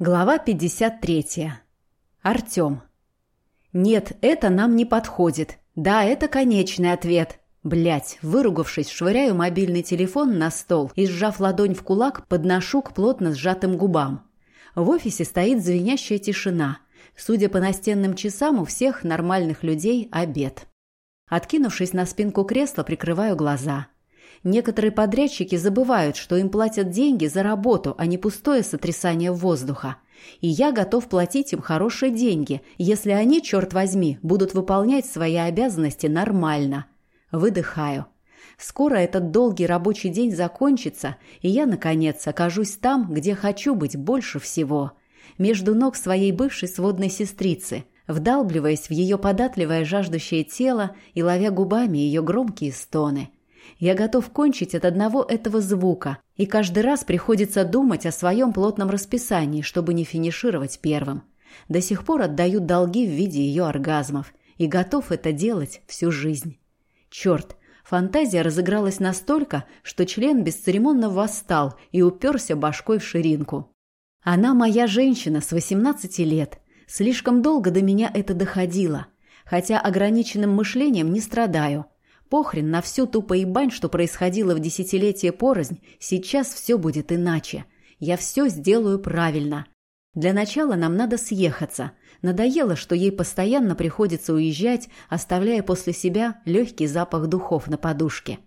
Глава 53. Артём. Нет, это нам не подходит. Да, это конечный ответ. Блять, выругавшись, швыряю мобильный телефон на стол и, сжав ладонь в кулак, подношу к плотно сжатым губам. В офисе стоит звенящая тишина. Судя по настенным часам, у всех нормальных людей обед. Откинувшись на спинку кресла, прикрываю глаза – Некоторые подрядчики забывают, что им платят деньги за работу, а не пустое сотрясание воздуха. И я готов платить им хорошие деньги, если они, черт возьми, будут выполнять свои обязанности нормально. Выдыхаю. Скоро этот долгий рабочий день закончится, и я, наконец, окажусь там, где хочу быть больше всего. Между ног своей бывшей сводной сестрицы, вдалбливаясь в ее податливое жаждущее тело и ловя губами ее громкие стоны – я готов кончить от одного этого звука, и каждый раз приходится думать о своем плотном расписании, чтобы не финишировать первым. До сих пор отдаю долги в виде ее оргазмов и готов это делать всю жизнь. Черт, фантазия разыгралась настолько, что член бесцеремонно восстал и уперся башкой в ширинку. Она моя женщина с 18 лет. Слишком долго до меня это доходило. Хотя ограниченным мышлением не страдаю – Похрен на всю ту поебань, что происходило в десятилетие порознь, сейчас все будет иначе. Я все сделаю правильно. Для начала нам надо съехаться. Надоело, что ей постоянно приходится уезжать, оставляя после себя легкий запах духов на подушке.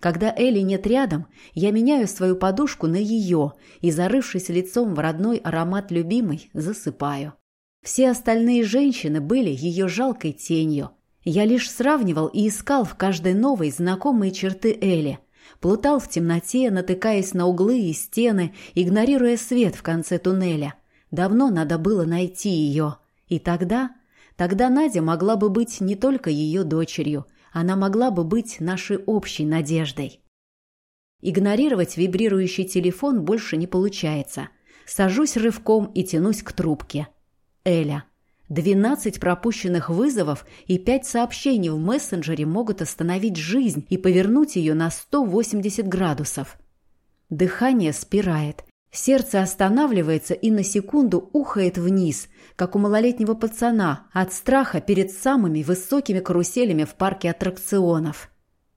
Когда Элли нет рядом, я меняю свою подушку на ее и, зарывшись лицом в родной аромат любимой, засыпаю. Все остальные женщины были ее жалкой тенью – я лишь сравнивал и искал в каждой новой знакомые черты Эли. Плутал в темноте, натыкаясь на углы и стены, игнорируя свет в конце туннеля. Давно надо было найти ее. И тогда... Тогда Надя могла бы быть не только ее дочерью, она могла бы быть нашей общей надеждой. Игнорировать вибрирующий телефон больше не получается. Сажусь рывком и тянусь к трубке. Эля. 12 пропущенных вызовов и 5 сообщений в мессенджере могут остановить жизнь и повернуть ее на 180 градусов. Дыхание спирает. Сердце останавливается и на секунду ухает вниз, как у малолетнего пацана, от страха перед самыми высокими каруселями в парке аттракционов.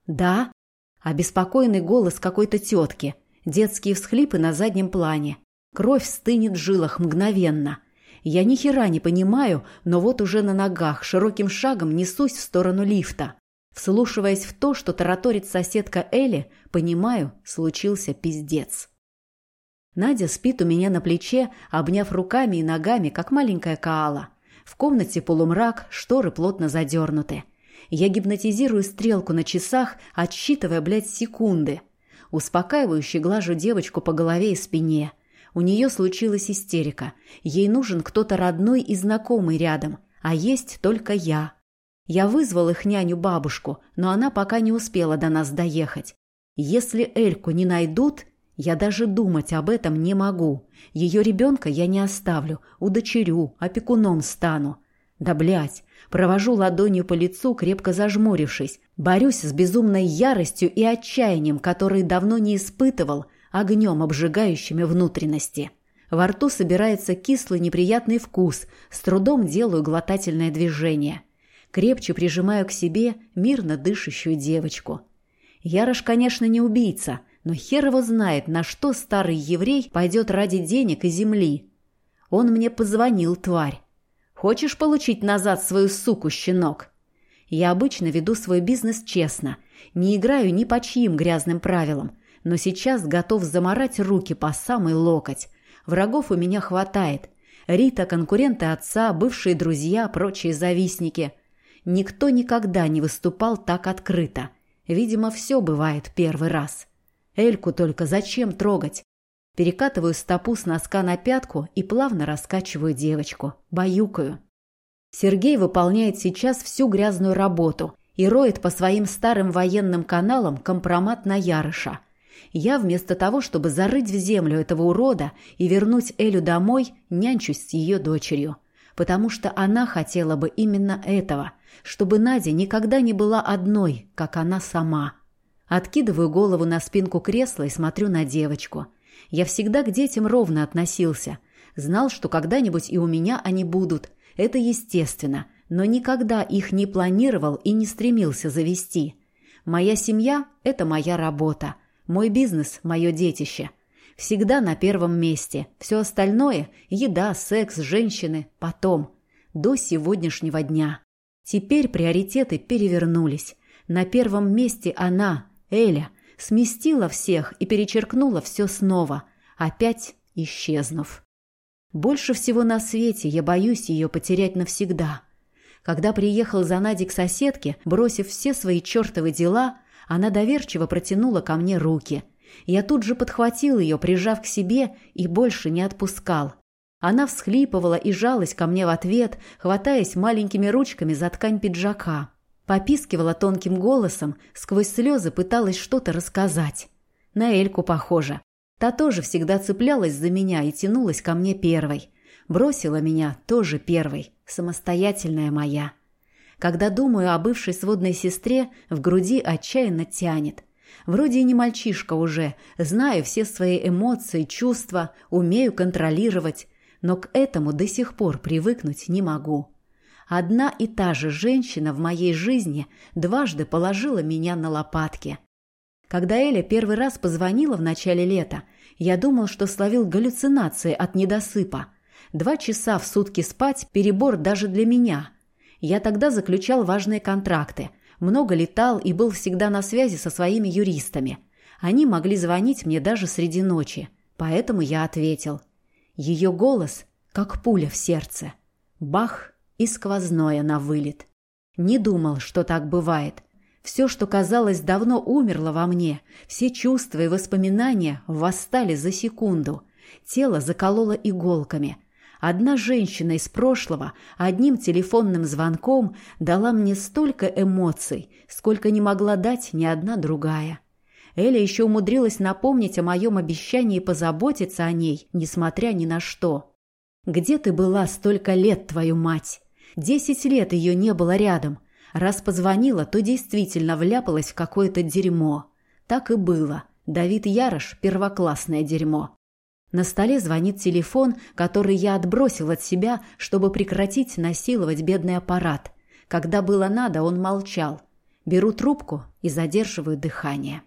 «Да?» Обеспокоенный голос какой-то тетки. Детские всхлипы на заднем плане. Кровь стынет в жилах мгновенно – я ни хера не понимаю, но вот уже на ногах, широким шагом несусь в сторону лифта. Вслушиваясь в то, что тараторит соседка Элли, понимаю, случился пиздец. Надя спит у меня на плече, обняв руками и ногами, как маленькая Каала. В комнате полумрак, шторы плотно задернуты. Я гипнотизирую стрелку на часах, отсчитывая, блядь, секунды. Успокаивающе глажу девочку по голове и спине – у нее случилась истерика. Ей нужен кто-то родной и знакомый рядом, а есть только я. Я вызвал их няню-бабушку, но она пока не успела до нас доехать. Если Эльку не найдут, я даже думать об этом не могу. Ее ребенка я не оставлю, удочерю, опекуном стану. Да блять, провожу ладонью по лицу, крепко зажмурившись. Борюсь с безумной яростью и отчаянием, которые давно не испытывал, огнем обжигающими внутренности. Во рту собирается кислый неприятный вкус, с трудом делаю глотательное движение. Крепче прижимаю к себе мирно дышащую девочку. Ярош, конечно, не убийца, но хер его знает, на что старый еврей пойдет ради денег и земли. Он мне позвонил, тварь. Хочешь получить назад свою суку, щенок? Я обычно веду свой бизнес честно, не играю ни по чьим грязным правилам, но сейчас готов заморать руки по самый локоть. Врагов у меня хватает. Рита, конкуренты отца, бывшие друзья, прочие завистники. Никто никогда не выступал так открыто. Видимо, все бывает первый раз. Эльку только зачем трогать? Перекатываю стопу с носка на пятку и плавно раскачиваю девочку. Баюкаю. Сергей выполняет сейчас всю грязную работу и роет по своим старым военным каналам компромат на Ярыша – я вместо того, чтобы зарыть в землю этого урода и вернуть Элю домой, нянчусь с ее дочерью. Потому что она хотела бы именно этого, чтобы Надя никогда не была одной, как она сама. Откидываю голову на спинку кресла и смотрю на девочку. Я всегда к детям ровно относился. Знал, что когда-нибудь и у меня они будут. Это естественно, но никогда их не планировал и не стремился завести. Моя семья – это моя работа. Мой бизнес – мое детище. Всегда на первом месте. Все остальное – еда, секс, женщины – потом. До сегодняшнего дня. Теперь приоритеты перевернулись. На первом месте она, Эля, сместила всех и перечеркнула все снова, опять исчезнув. Больше всего на свете я боюсь ее потерять навсегда. Когда приехал за Надей к соседке, бросив все свои чертовы дела, она доверчиво протянула ко мне руки. Я тут же подхватил ее, прижав к себе, и больше не отпускал. Она всхлипывала и жалась ко мне в ответ, хватаясь маленькими ручками за ткань пиджака. Попискивала тонким голосом, сквозь слезы пыталась что-то рассказать. На Эльку похоже. Та тоже всегда цеплялась за меня и тянулась ко мне первой. Бросила меня тоже первой, самостоятельная моя. Когда думаю о бывшей сводной сестре, в груди отчаянно тянет. Вроде и не мальчишка уже, знаю все свои эмоции, чувства, умею контролировать, но к этому до сих пор привыкнуть не могу. Одна и та же женщина в моей жизни дважды положила меня на лопатки. Когда Эля первый раз позвонила в начале лета, я думал, что словил галлюцинации от недосыпа. Два часа в сутки спать – перебор даже для меня. Я тогда заключал важные контракты, много летал и был всегда на связи со своими юристами. Они могли звонить мне даже среди ночи, поэтому я ответил – ее голос, как пуля в сердце. Бах и сквозное на вылет. Не думал, что так бывает. Все, что казалось давно умерло во мне, все чувства и воспоминания восстали за секунду. Тело закололо иголками. Одна женщина из прошлого одним телефонным звонком дала мне столько эмоций, сколько не могла дать ни одна другая. Эля еще умудрилась напомнить о моем обещании позаботиться о ней, несмотря ни на что. «Где ты была столько лет, твою мать? Десять лет ее не было рядом. Раз позвонила, то действительно вляпалась в какое-то дерьмо. Так и было. Давид Ярош – первоклассное дерьмо. На столе звонит телефон, который я отбросил от себя, чтобы прекратить насиловать бедный аппарат. Когда было надо, он молчал. Беру трубку и задерживаю дыхание.